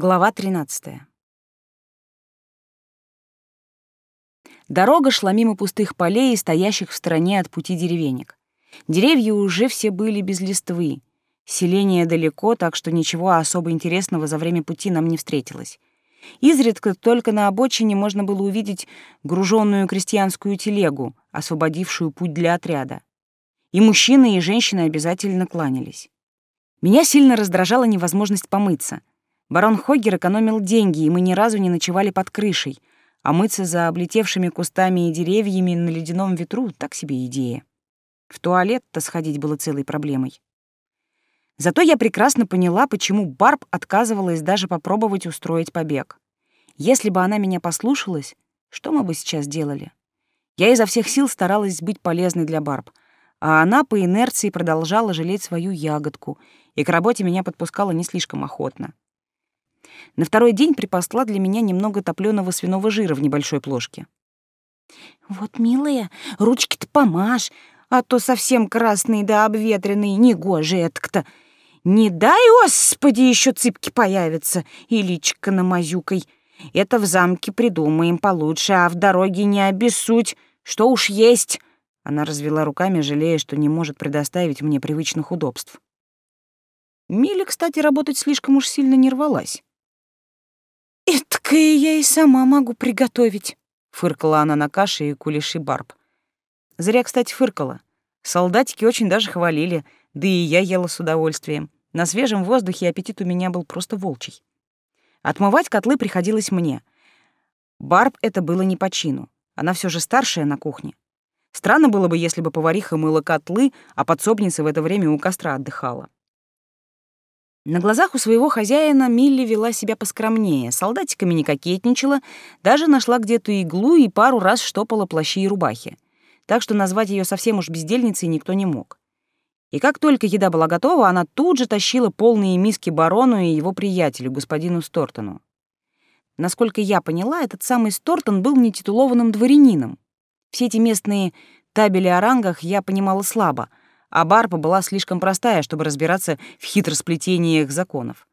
Глава 13. Дорога шла мимо пустых полей и стоящих в стороне от пути деревенек. Деревья уже все были без листвы. Селение далеко, так что ничего особо интересного за время пути нам не встретилось. Изредка только на обочине можно было увидеть груженную крестьянскую телегу, освободившую путь для отряда. И мужчины, и женщины обязательно кланялись. Меня сильно раздражала невозможность помыться. Барон Хоггер экономил деньги, и мы ни разу не ночевали под крышей, а мыться за облетевшими кустами и деревьями на ледяном ветру — так себе идея. В туалет-то сходить было целой проблемой. Зато я прекрасно поняла, почему Барб отказывалась даже попробовать устроить побег. Если бы она меня послушалась, что мы бы сейчас делали? Я изо всех сил старалась быть полезной для Барб, а она по инерции продолжала жалеть свою ягодку, и к работе меня подпускала не слишком охотно. На второй день припасла для меня немного топлёного свиного жира в небольшой плошке. «Вот, милая, ручки-то помажь, а то совсем красные да обветренные, негоже это-то. Не дай, Господи, еще цыпки появятся и личико намазюкой. Это в замке придумаем получше, а в дороге не обессудь, что уж есть». Она развела руками, жалея, что не может предоставить мне привычных удобств. Миля, кстати, работать слишком уж сильно не рвалась. «Эткое я и сама могу приготовить», — фыркала она на каше и кулеши барб. Зря, кстати, фыркала. Солдатики очень даже хвалили, да и я ела с удовольствием. На свежем воздухе аппетит у меня был просто волчий. Отмывать котлы приходилось мне. Барб это было не по чину. Она все же старшая на кухне. Странно было бы, если бы повариха мыла котлы, а подсобница в это время у костра отдыхала. На глазах у своего хозяина Милли вела себя поскромнее, солдатиками не кокетничала, даже нашла где-то иглу и пару раз штопала плащи и рубахи. Так что назвать ее совсем уж бездельницей никто не мог. И как только еда была готова, она тут же тащила полные миски барону и его приятелю, господину Стортону. Насколько я поняла, этот самый Стортон был нетитулованным дворянином. Все эти местные табели о рангах я понимала слабо — а Барпа была слишком простая, чтобы разбираться в хитросплетениях законов.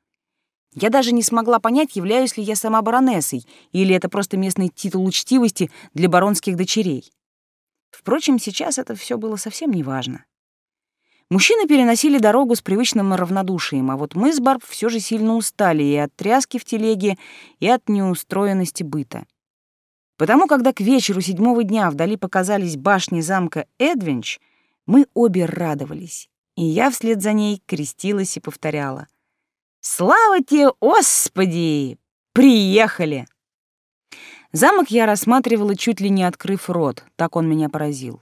Я даже не смогла понять, являюсь ли я сама баронессой, или это просто местный титул учтивости для баронских дочерей. Впрочем, сейчас это все было совсем неважно. Мужчины переносили дорогу с привычным равнодушием, а вот мы с Барб все же сильно устали и от тряски в телеге, и от неустроенности быта. Потому, когда к вечеру седьмого дня вдали показались башни замка Эдвинч — мы обе радовались, и я вслед за ней крестилась и повторяла. «Слава тебе, Господи! Приехали!» Замок я рассматривала, чуть ли не открыв рот, так он меня поразил.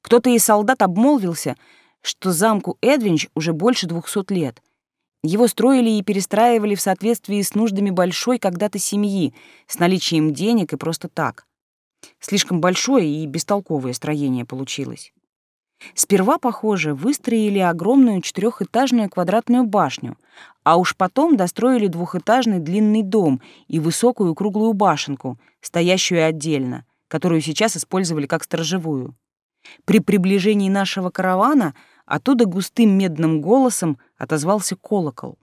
Кто-то из солдат обмолвился, что замку Эдвинч уже больше двухсот лет. Его строили и перестраивали в соответствии с нуждами большой когда-то семьи, с наличием денег и просто так. Слишком большое и бестолковое строение получилось. Сперва, похоже, выстроили огромную четырехэтажную квадратную башню, а уж потом достроили двухэтажный длинный дом и высокую круглую башенку, стоящую отдельно, которую сейчас использовали как сторожевую. При приближении нашего каравана оттуда густым медным голосом отозвался колокол.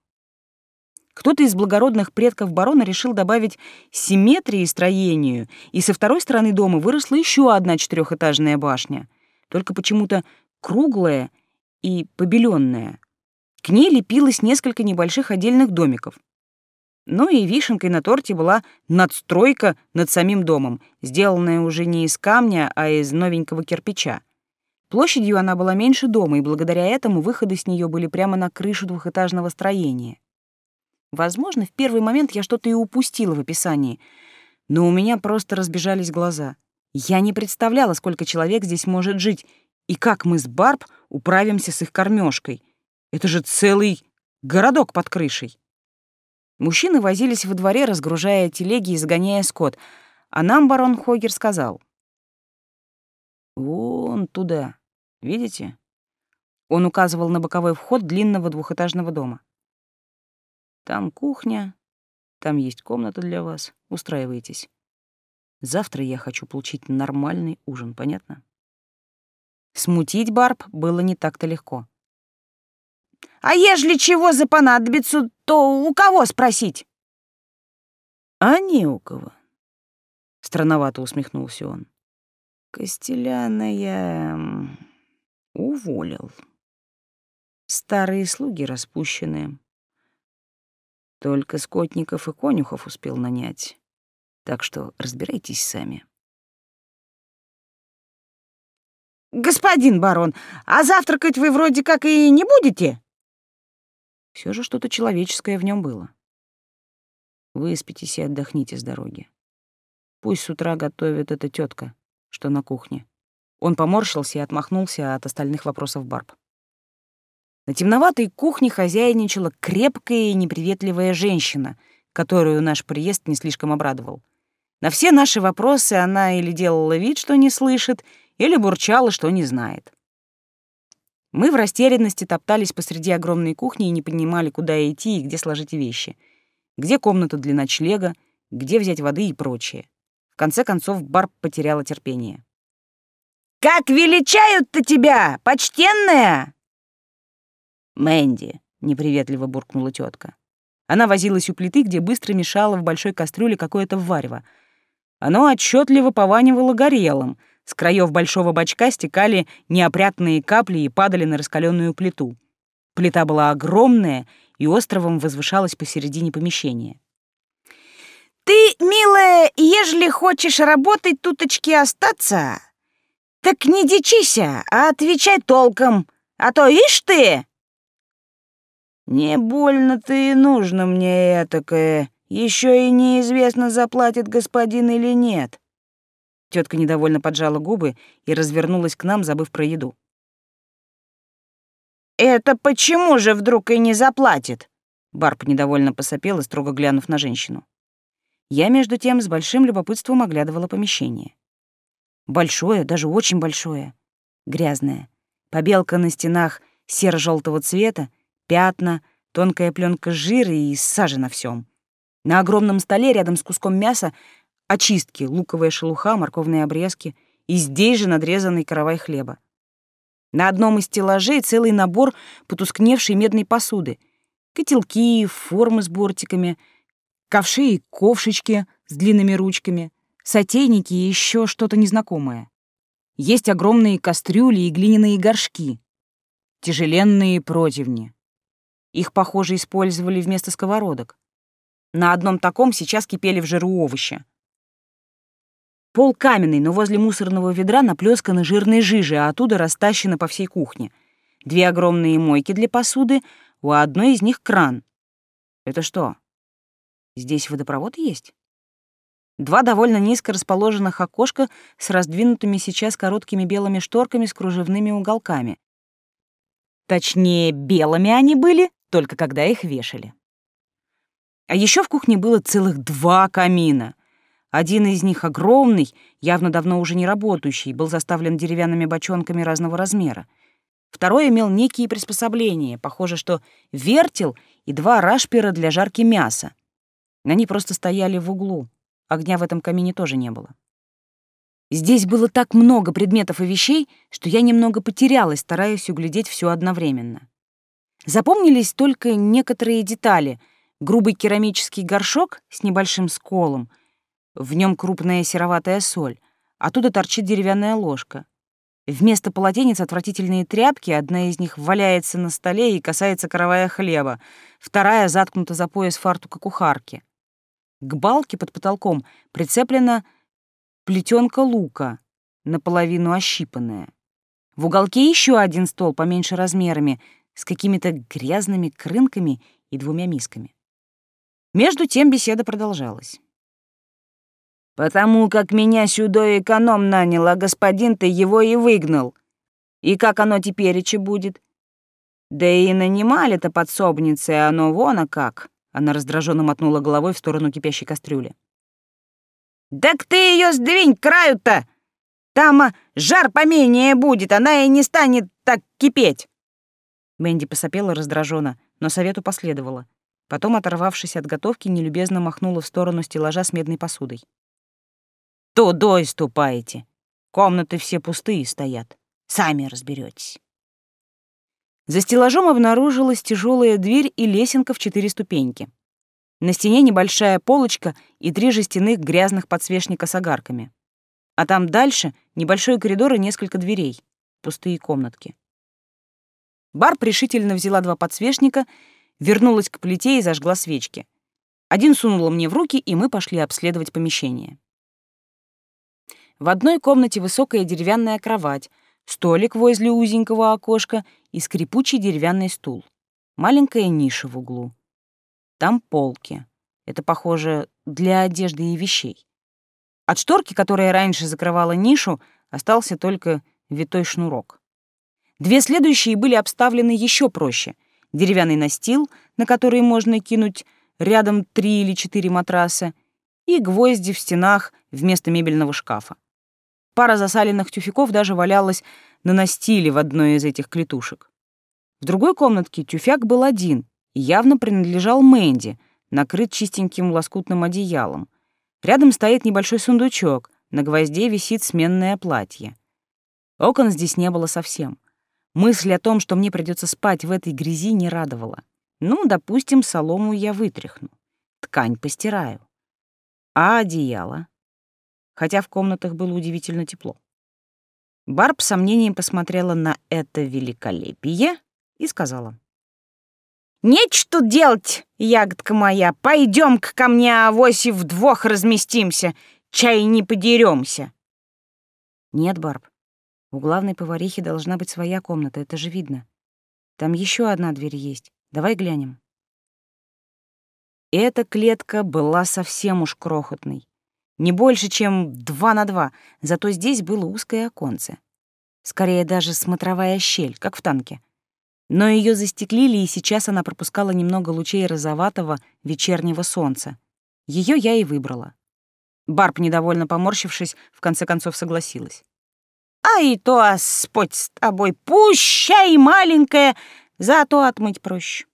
Кто-то из благородных предков барона решил добавить симметрии строению, и со второй стороны дома выросла еще одна четырехэтажная башня — только почему-то круглая и побеленная. К ней лепилось несколько небольших отдельных домиков. Ну и вишенкой на торте была надстройка над самим домом, сделанная уже не из камня, а из новенького кирпича. Площадью она была меньше дома, и благодаря этому выходы с нее были прямо на крышу двухэтажного строения. Возможно, в первый момент я что-то и упустила в описании, но у меня просто разбежались глаза — я не представляла, сколько человек здесь может жить, и как мы с Барб управимся с их кормежкой. Это же целый городок под крышей. Мужчины возились во дворе, разгружая телеги и загоняя скот, а нам барон Хогер сказал. «Вон туда, видите?» Он указывал на боковой вход длинного двухэтажного дома. «Там кухня, там есть комната для вас, устраивайтесь». Завтра я хочу получить нормальный ужин, понятно? Смутить Барб было не так-то легко. «А ежели чего за понадобится, то у кого спросить?» А не у кого. Странновато усмехнулся он. Костеляна я уволил. Старые слуги распущенные. Только скотников и конюхов успел нанять. Так что разбирайтесь сами. «Господин барон, а завтракать вы вроде как и не будете?» Все же что-то человеческое в нем было. Выспитесь и отдохните с дороги. Пусть с утра готовит эта тетка, что на кухне. Он поморщился и отмахнулся от остальных вопросов Барб. На темноватой кухне хозяйничала крепкая и неприветливая женщина, которую наш приезд не слишком обрадовал. На все наши вопросы она или делала вид, что не слышит, или бурчала, что не знает. Мы в растерянности топтались посреди огромной кухни и не понимали, куда идти и где сложить вещи. Где комната для ночлега, где взять воды и прочее. В конце концов Барб потеряла терпение. «Как величают-то тебя, почтенная!» «Мэнди», — неприветливо буркнула тетка. Она возилась у плиты, где быстро мешала в большой кастрюле какое-то варево. Оно отчетливо пованивало горелым — с краев большого бачка стекали неопрятные капли и падали на раскаленную плиту. Плита была огромная и островом возвышалась посередине помещения. «Ты, милая, ежели хочешь работать туточки остаться, так не дичися, а отвечай толком, а то ишь ты!» «Не больно-то и нужно мне этакое, еще и неизвестно, заплатит господин или нет», Тетка недовольно поджала губы и развернулась к нам, забыв про еду. «Это почему же вдруг и не заплатит?» Барб недовольно посопела, строго глянув на женщину. Я, между тем, с большим любопытством оглядывала помещение. Большое, даже очень большое. Грязное. Побелка на стенах серо желтого цвета, пятна, тонкая пленка жира и сажи на всем. На огромном столе рядом с куском мяса очистки, луковая шелуха, морковные обрезки и здесь же надрезанный каравай хлеба. На одном из стеллажей целый набор потускневшей медной посуды. Котелки, формы с бортиками, ковши и ковшечки с длинными ручками, сотейники и еще что-то незнакомое. Есть огромные кастрюли и глиняные горшки, тяжеленные противни. Их, похоже, использовали вместо сковородок. На одном таком сейчас кипели в жиру овощи. Пол каменный, но возле мусорного ведра наплесканы жирной жижи, а оттуда растащено по всей кухне. Две огромные мойки для посуды, у одной из них кран. Это что? Здесь водопровод есть? Два довольно низко расположенных окошка с раздвинутыми сейчас короткими белыми шторками с кружевными уголками. Точнее, белыми они были, только когда их вешали. А еще в кухне было целых два камина — один из них огромный, явно давно уже не работающий, был заставлен деревянными бочонками разного размера. Второй имел некие приспособления, похоже, что вертел и два рашпера для жарки мяса. Они просто стояли в углу. Огня в этом камине тоже не было. Здесь было так много предметов и вещей, что я немного потерялась, стараясь углядеть все одновременно. Запомнились только некоторые детали. Грубый керамический горшок с небольшим сколом — в нем крупная сероватая соль. Оттуда торчит деревянная ложка. Вместо полотенец отвратительные тряпки, одна из них валяется на столе и касается каравая хлеба, вторая заткнута за пояс фартука кухарки. К балке под потолком прицеплена плетенка лука, наполовину ощипанная. В уголке еще один стол поменьше размерами, с какими-то грязными крынками и двумя мисками. Между тем беседа продолжалась. Потому как меня сюда эконом нанял, а господин ты его и выгнал. И как оно тепереча будет? Да и нанимали-то подсобницы, а оно вон а как. Она раздраженно мотнула головой в сторону кипящей кастрюли. «Так ты ее сдвинь к краю-то! Там а, жар поменее будет, она и не станет так кипеть!» Мэнди посопела раздраженно, но совету последовала. Потом, оторвавшись от готовки, нелюбезно махнула в сторону стеллажа с медной посудой. Тудой ступайте. Комнаты все пустые стоят. Сами разберетесь. За стеллажом обнаружилась тяжелая дверь и лесенка в четыре ступеньки. На стене небольшая полочка и три жестяных грязных подсвечника с огарками. А там дальше небольшой коридор и несколько дверей, пустые комнатки. Бар решительно взяла два подсвечника, вернулась к плите и зажгла свечки. Один сунула мне в руки, и мы пошли обследовать помещение. В одной комнате высокая деревянная кровать, столик возле узенького окошка и скрипучий деревянный стул. Маленькая ниша в углу. Там полки. Это, похоже, для одежды и вещей. От шторки, которая раньше закрывала нишу, остался только витой шнурок. Две следующие были обставлены еще проще. Деревянный настил, на который можно кинуть рядом три или четыре матраса, и гвозди в стенах вместо мебельного шкафа. Пара засаленных тюфяков даже валялась на настиле в одной из этих клетушек. В другой комнатке тюфяк был один и явно принадлежал Мэнди, накрыт чистеньким лоскутным одеялом. Рядом стоит небольшой сундучок, на гвозде висит сменное платье. Окон здесь не было совсем. Мысль о том, что мне придется спать в этой грязи, не радовала. Ну, допустим, солому я вытряхну, ткань постираю. А одеяло? хотя в комнатах было удивительно тепло. Барб с сомнением посмотрела на это великолепие и сказала. «Нечего тут делать, ягодка моя. Пойдем-ка ко мне, авось и вдвох разместимся. Чай не подеремся. «Нет, Барб, у главной поварихи должна быть своя комната, это же видно. Там еще одна дверь есть. Давай глянем». Эта клетка была совсем уж крохотной не больше, чем два на два, зато здесь было узкое оконце. Скорее даже смотровая щель, как в танке. Но ее застеклили, и сейчас она пропускала немного лучей розоватого вечернего солнца. Ее я и выбрала. Барб, недовольно поморщившись, в конце концов согласилась. «А и то, Господь с тобой, пущай маленькая, зато отмыть проще».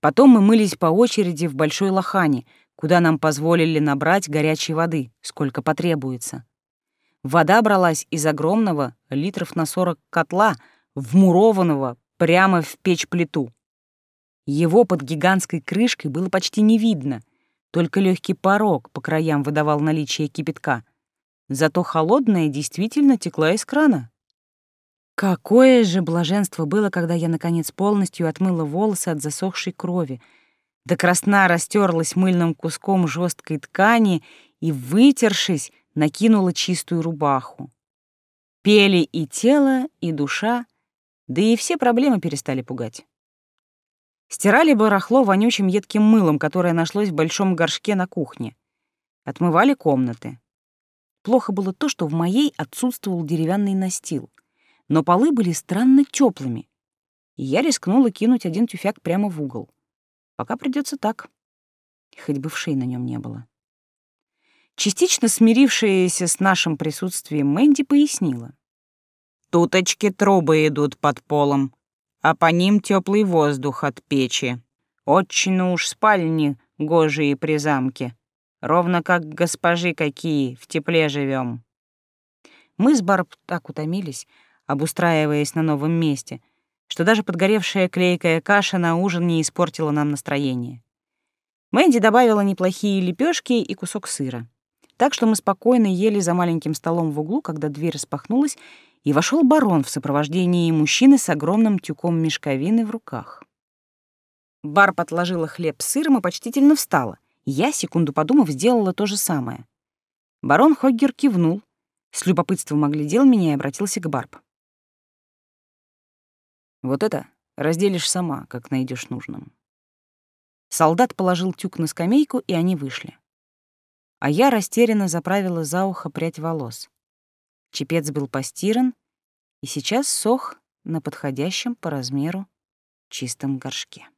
Потом мы мылись по очереди в большой лохане — куда нам позволили набрать горячей воды, сколько потребуется. Вода бралась из огромного, литров на сорок котла, вмурованного прямо в печь-плиту. Его под гигантской крышкой было почти не видно, только легкий порог по краям выдавал наличие кипятка. Зато холодная действительно текла из крана. Какое же блаженство было, когда я, наконец, полностью отмыла волосы от засохшей крови — до красна растерлась мыльным куском жесткой ткани и, вытершись, накинула чистую рубаху. Пели и тело, и душа, да и все проблемы перестали пугать. Стирали барахло вонючим едким мылом, которое нашлось в большом горшке на кухне. Отмывали комнаты. Плохо было то, что в моей отсутствовал деревянный настил, но полы были странно теплыми, и я рискнула кинуть один тюфяк прямо в угол. Пока придется так. Хоть бы вшей на нем не было. Частично смирившаяся с нашим присутствием Мэнди пояснила. «Туточки трубы идут под полом, а по ним теплый воздух от печи. Очень уж спальни гожие при замке. Ровно как госпожи какие, в тепле живем. Мы с Барб так утомились, обустраиваясь на новом месте, что даже подгоревшая клейкая каша на ужин не испортила нам настроение. Мэнди добавила неплохие лепешки и кусок сыра. Так что мы спокойно ели за маленьким столом в углу, когда дверь распахнулась, и вошел барон в сопровождении мужчины с огромным тюком мешковины в руках. Барб отложила хлеб с сыром и почтительно встала. Я, секунду подумав, сделала то же самое. Барон Хоггер кивнул, с любопытством оглядел меня и обратился к Барб. Вот это разделишь сама, как найдешь нужным. Солдат положил тюк на скамейку, и они вышли. А я растерянно заправила за ухо прядь волос. Чепец был постиран и сейчас сох на подходящем по размеру чистом горшке.